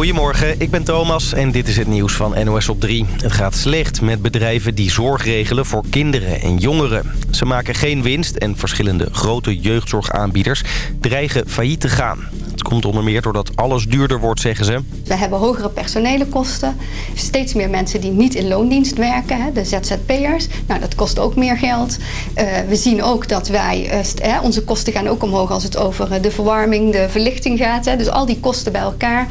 Goedemorgen, ik ben Thomas en dit is het nieuws van NOS op 3. Het gaat slecht met bedrijven die zorg regelen voor kinderen en jongeren. Ze maken geen winst en verschillende grote jeugdzorgaanbieders dreigen failliet te gaan. Komt onder meer doordat alles duurder wordt, zeggen ze. We hebben hogere personele kosten. Steeds meer mensen die niet in loondienst werken, de ZZP'ers. Nou, dat kost ook meer geld. Uh, we zien ook dat wij, uh, onze kosten gaan ook omhoog als het over uh, de verwarming, de verlichting gaat. Dus al die kosten bij elkaar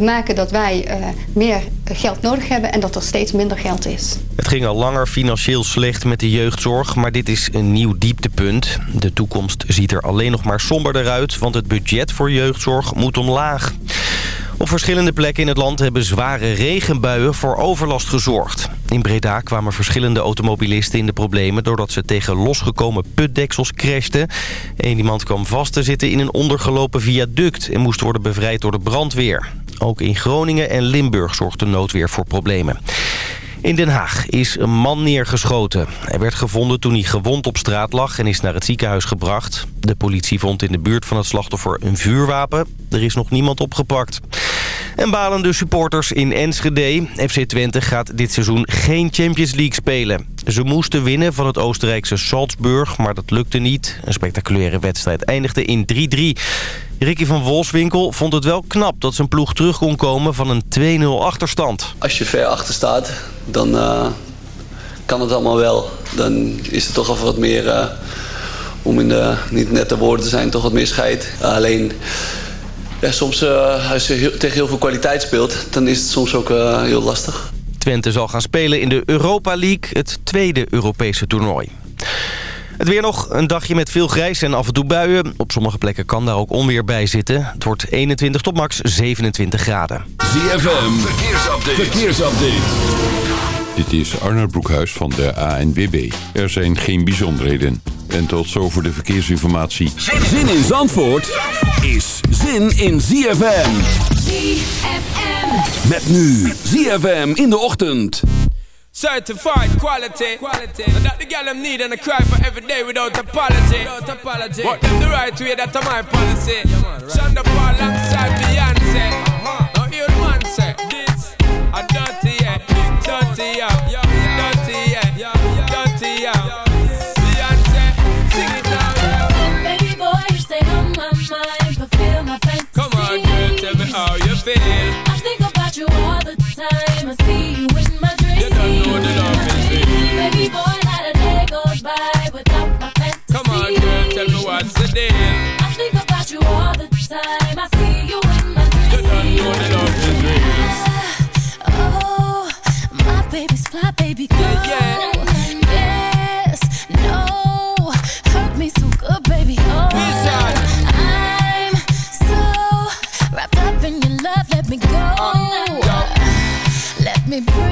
maken dat wij meer geld nodig hebben en dat er steeds minder geld is. Het ging al langer financieel slecht met de jeugdzorg, maar dit is een nieuw dieptepunt. De toekomst ziet er alleen nog maar somberder uit, want het budget voor jeugdzorg moet omlaag. Op verschillende plekken in het land hebben zware regenbuien voor overlast gezorgd. In Breda kwamen verschillende automobilisten in de problemen... doordat ze tegen losgekomen putdeksels crashten. Eén iemand kwam vast te zitten in een ondergelopen viaduct... en moest worden bevrijd door de brandweer. Ook in Groningen en Limburg zorgt de noodweer voor problemen. In Den Haag is een man neergeschoten. Hij werd gevonden toen hij gewond op straat lag en is naar het ziekenhuis gebracht. De politie vond in de buurt van het slachtoffer een vuurwapen. Er is nog niemand opgepakt. En balende supporters in Enschede. FC Twente gaat dit seizoen geen Champions League spelen. Ze moesten winnen van het Oostenrijkse Salzburg, maar dat lukte niet. Een spectaculaire wedstrijd eindigde in 3-3. Ricky van Wolfswinkel vond het wel knap dat zijn ploeg terug kon komen van een 2-0 achterstand. Als je ver achter staat, dan uh, kan het allemaal wel. Dan is er toch al wat meer, uh, om in de niet nette woorden te zijn, toch wat meer scheid. Alleen, ja, soms als je heel, tegen heel veel kwaliteit speelt, dan is het soms ook heel lastig. Twente zal gaan spelen in de Europa League, het tweede Europese toernooi. Het weer nog een dagje met veel grijs en af en toe buien. Op sommige plekken kan daar ook onweer bij zitten. Het wordt 21 tot max 27 graden. ZFM, verkeersupdate. verkeersupdate. Dit is Arnold Broekhuis van de ANWB. Er zijn geen bijzonderheden. En tot zover de verkeersinformatie. Zin in Zandvoort is zin in ZFM. ZFM. Met nu ZFM in de ochtend. Certified quality. quality. That the girl them need and I cry for every day without apology. Without apology. But them the right way, that's my policy. Yeah, man, right. Shonda Paul alongside Beyonce. Dirty yeah, dirty yeah, dirty yeah. Beyonce, sing it now. Baby boy, you stay on my mind, fulfill my fantasy. Come on, girl, tell me how you feel. I think about you all the time. I see you in my dreams. You don't know the love is real. Baby boy, not a day goes by without my fantasy. Come on, girl, tell me what's the deal. I think about you all the time. I see you in my dreams. You don't know the love is real. Oh, baby's fly, baby girl. Yeah, Yes, no, hurt me so good, baby. Oh, I'm so wrapped up in your love. Let me go. Oh, Let me breathe.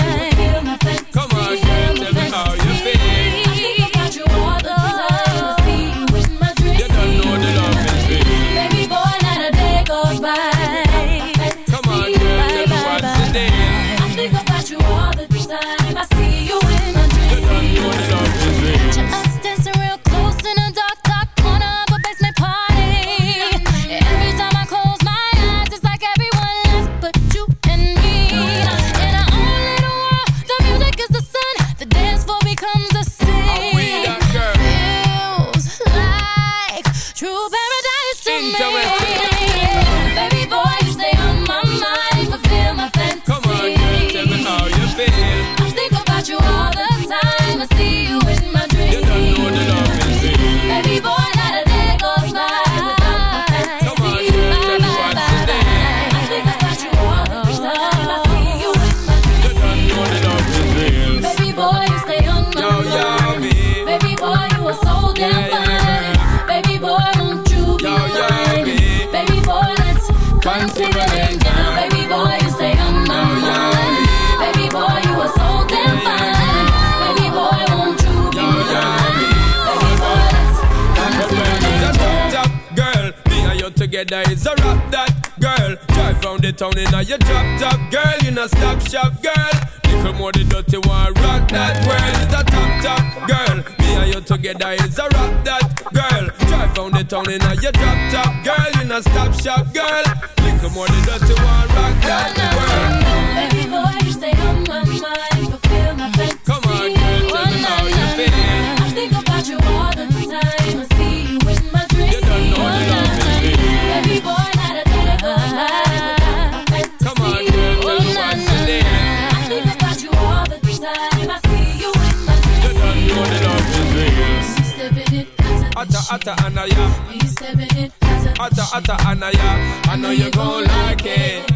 atta anaya. We stepping in as a atta atta anaya. I know you gon' like it.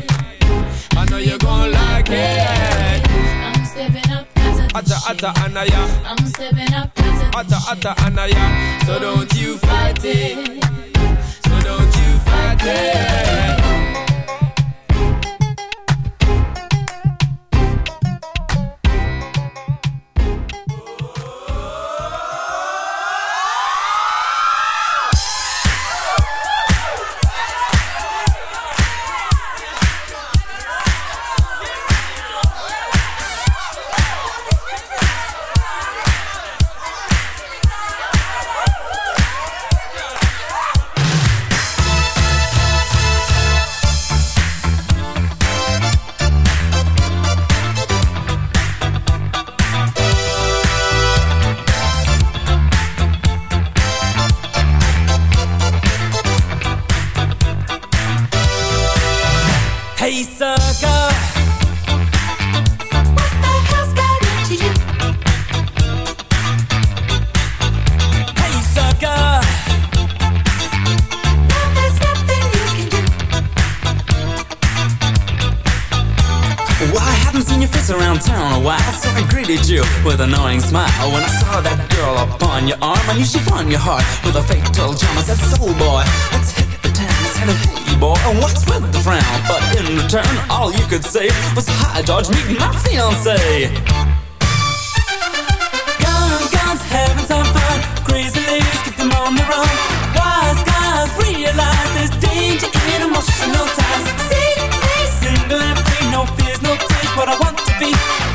I know you gon' like it. I'm stepping up. Atta atta anaya, I'm stepping up. Atta atta anaya, so don't you fight it. So don't you fight it. time your heart with a fatal jam. I said, soul boy, let's hit the towns Said, hey boy, and what's with the frown? But in return, all you could say was, hi George, meet my fiance. Guns, guns, heaven's on fire. Crazy ladies, keep them on the run. Wise guys realize there's danger in emotional ties. See me single and free, no fears, no tears. What I want to be.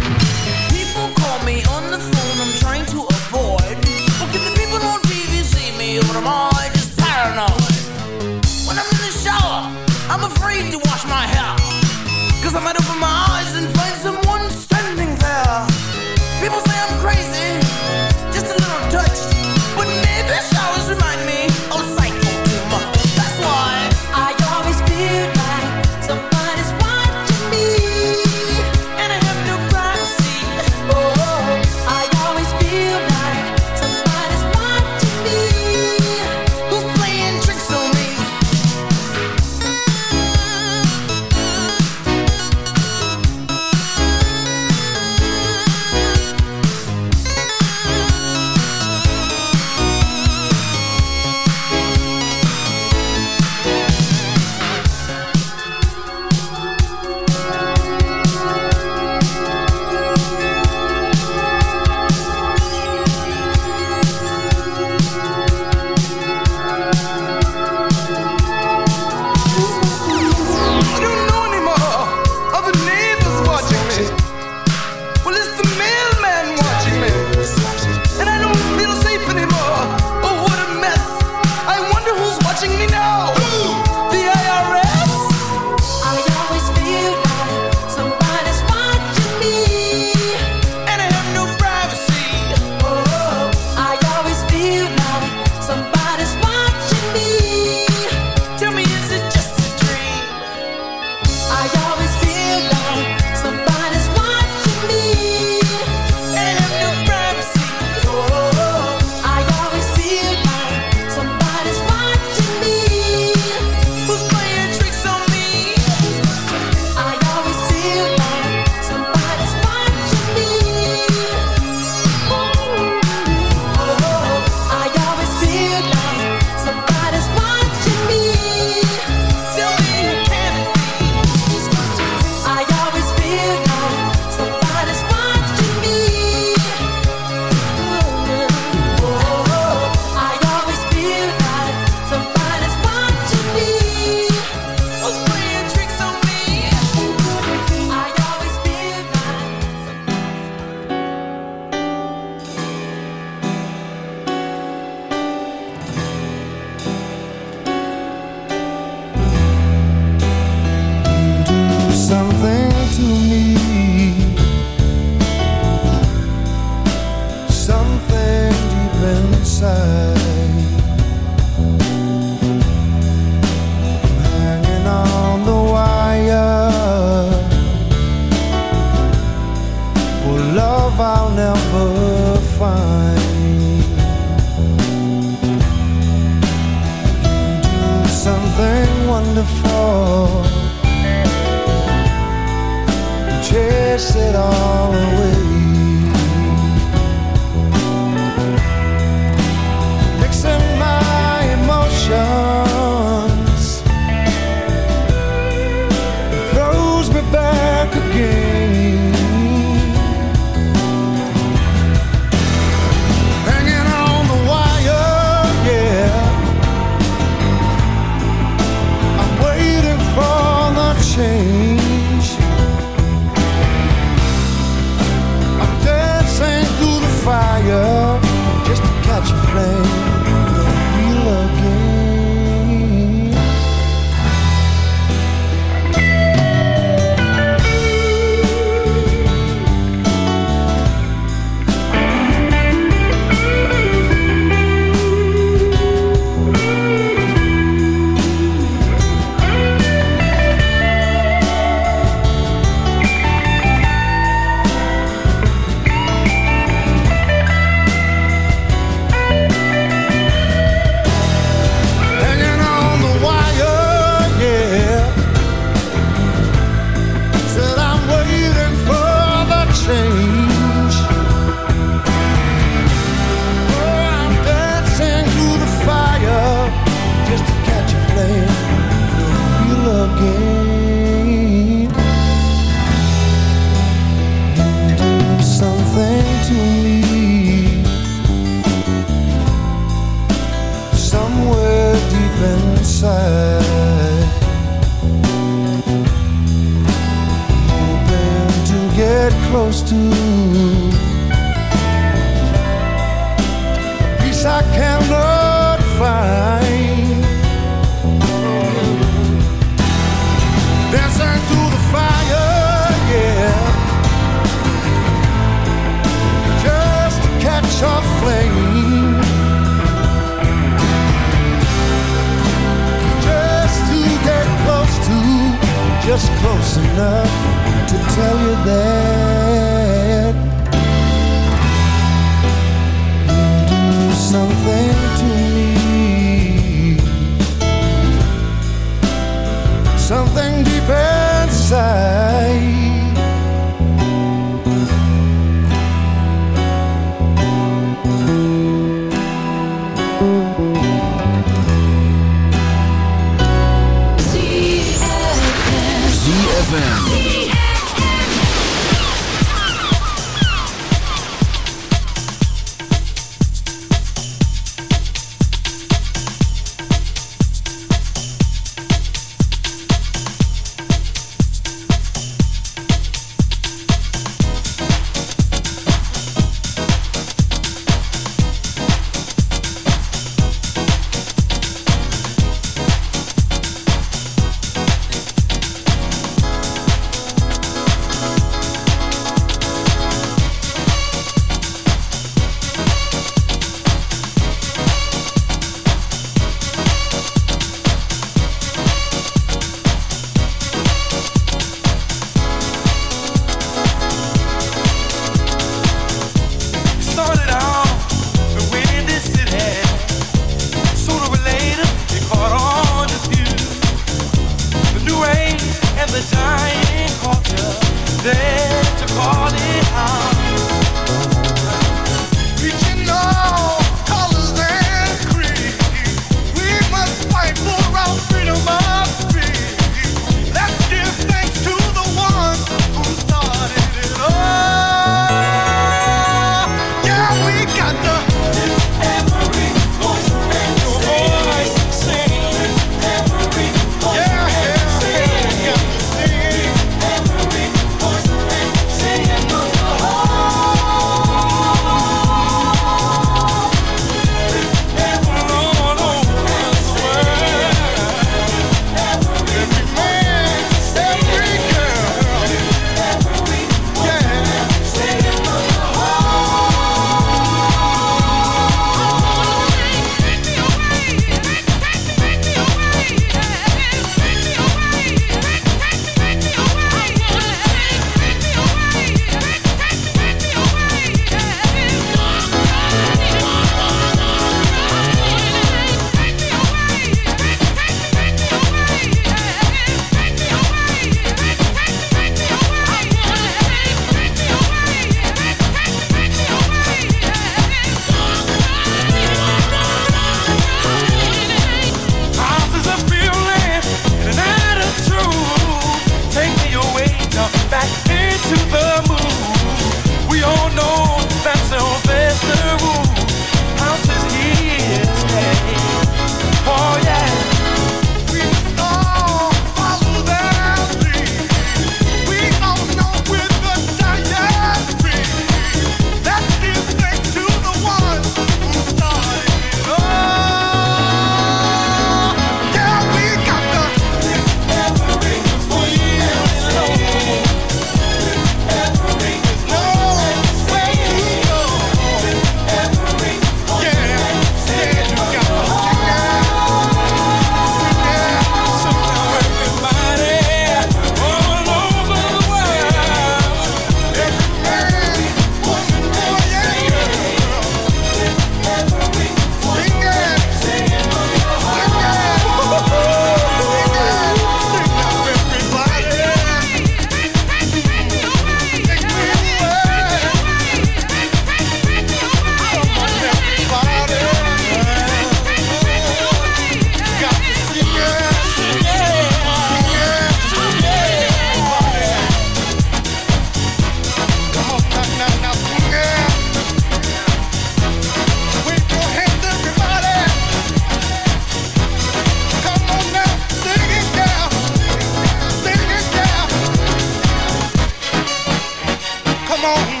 Come on,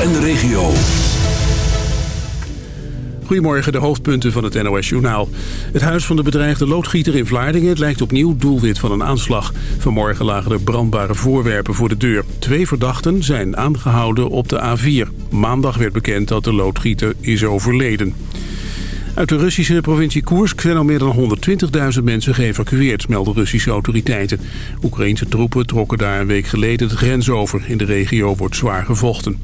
en de regio. Goedemorgen, de hoofdpunten van het NOS-journaal. Het huis van de bedreigde loodgieter in Vlaardingen lijkt opnieuw doelwit van een aanslag. Vanmorgen lagen er brandbare voorwerpen voor de deur. Twee verdachten zijn aangehouden op de A4. Maandag werd bekend dat de loodgieter is overleden. Uit de Russische provincie Koersk zijn al meer dan 120.000 mensen geëvacueerd, melden Russische autoriteiten. Oekraïnse troepen trokken daar een week geleden de grens over. In de regio wordt zwaar gevochten.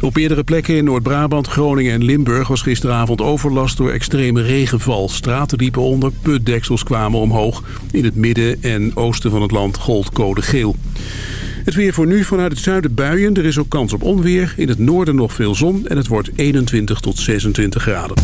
Op meerdere plekken in Noord-Brabant, Groningen en Limburg was gisteravond overlast door extreme regenval. Straten onder, putdeksels kwamen omhoog. In het midden en oosten van het land gold code geel. Het weer voor nu vanuit het zuiden buien. Er is ook kans op onweer. In het noorden nog veel zon en het wordt 21 tot 26 graden.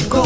Sockets. I'm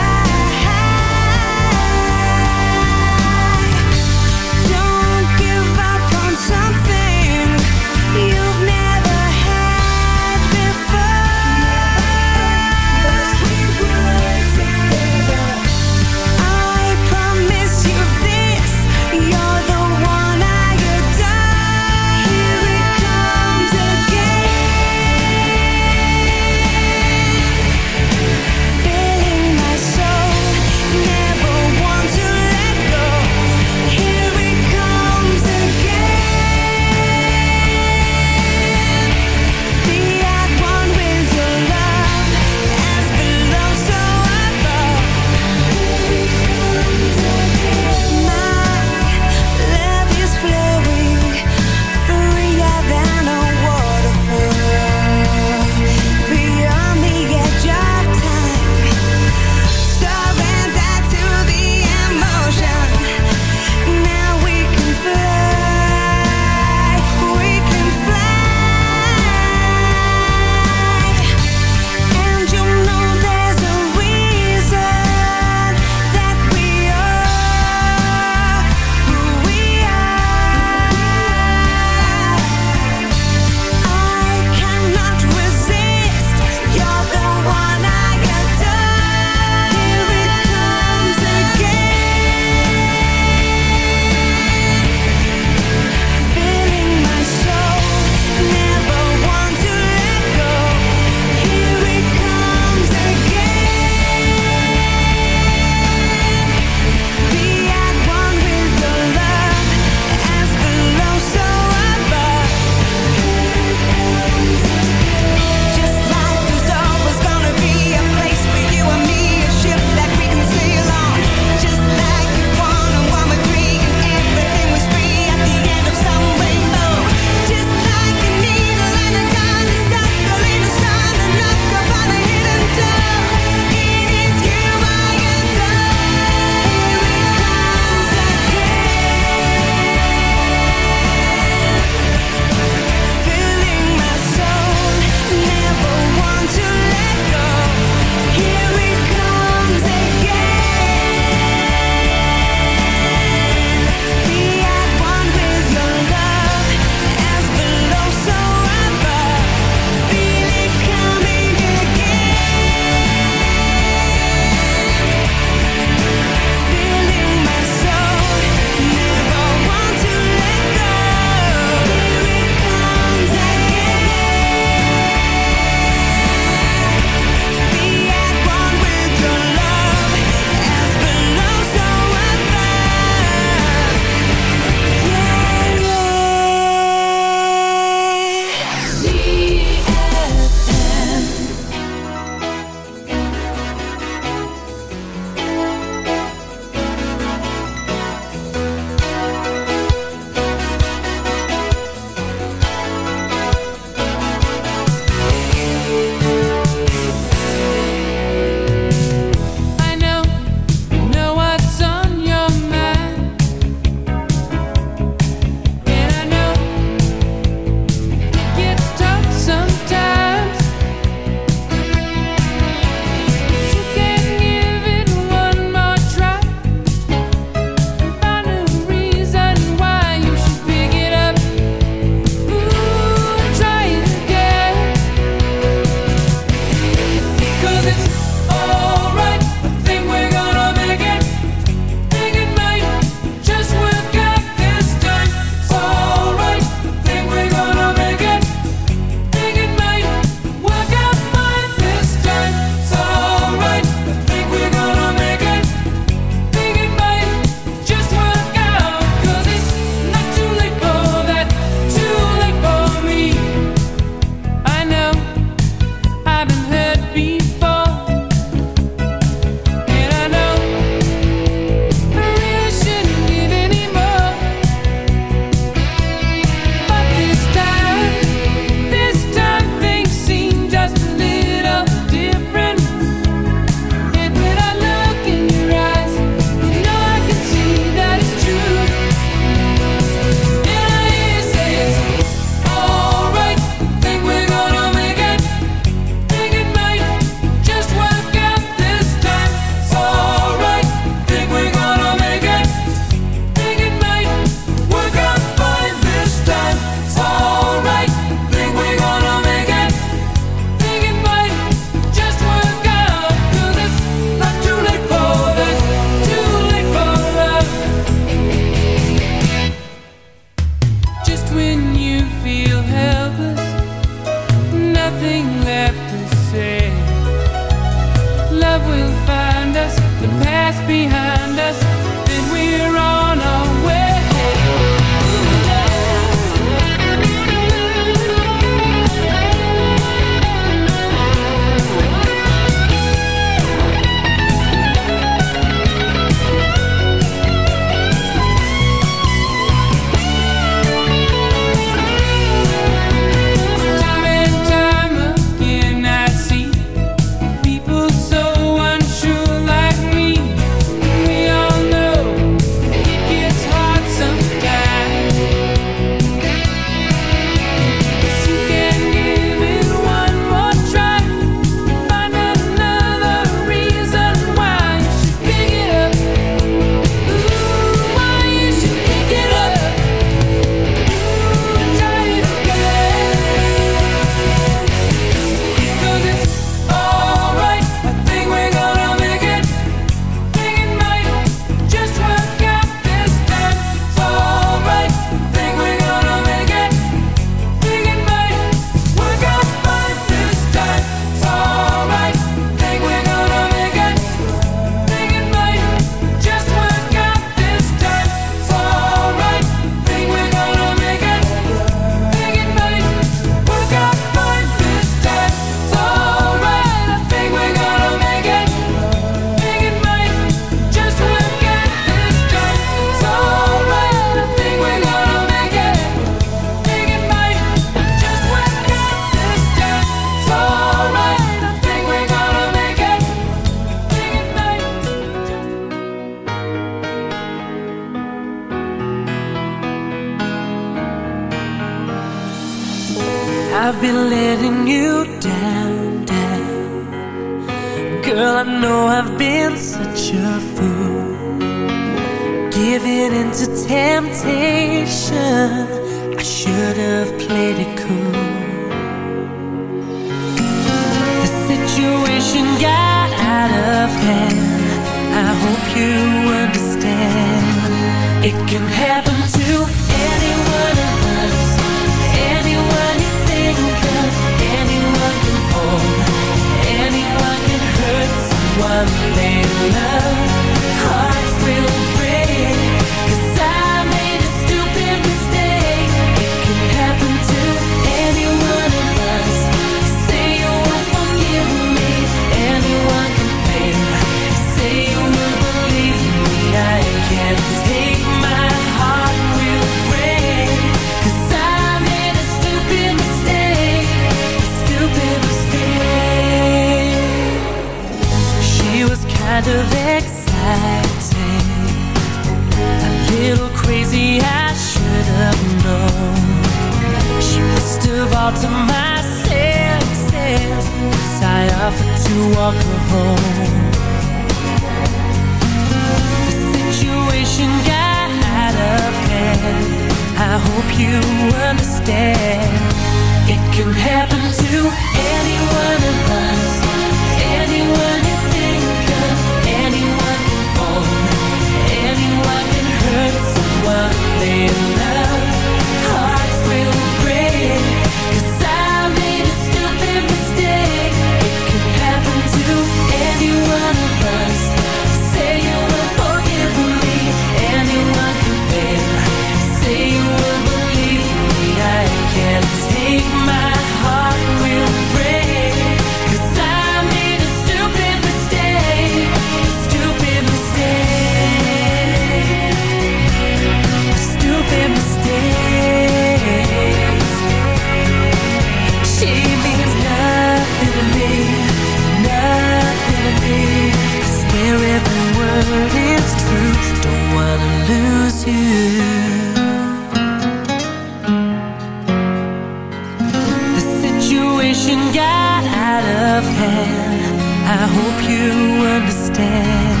I hope you understand.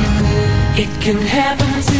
It can happen to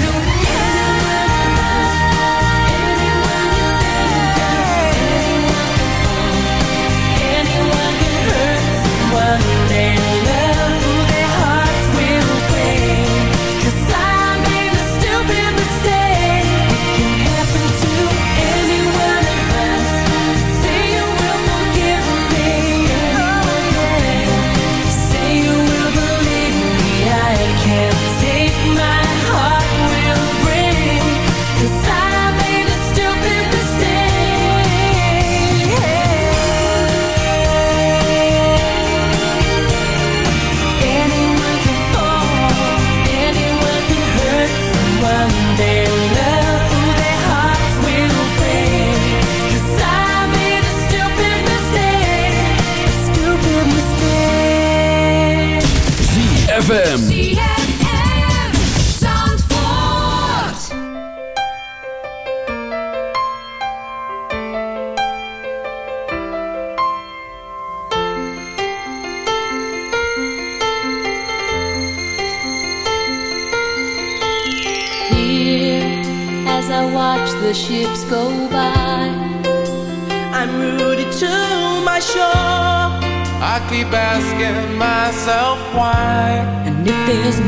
there's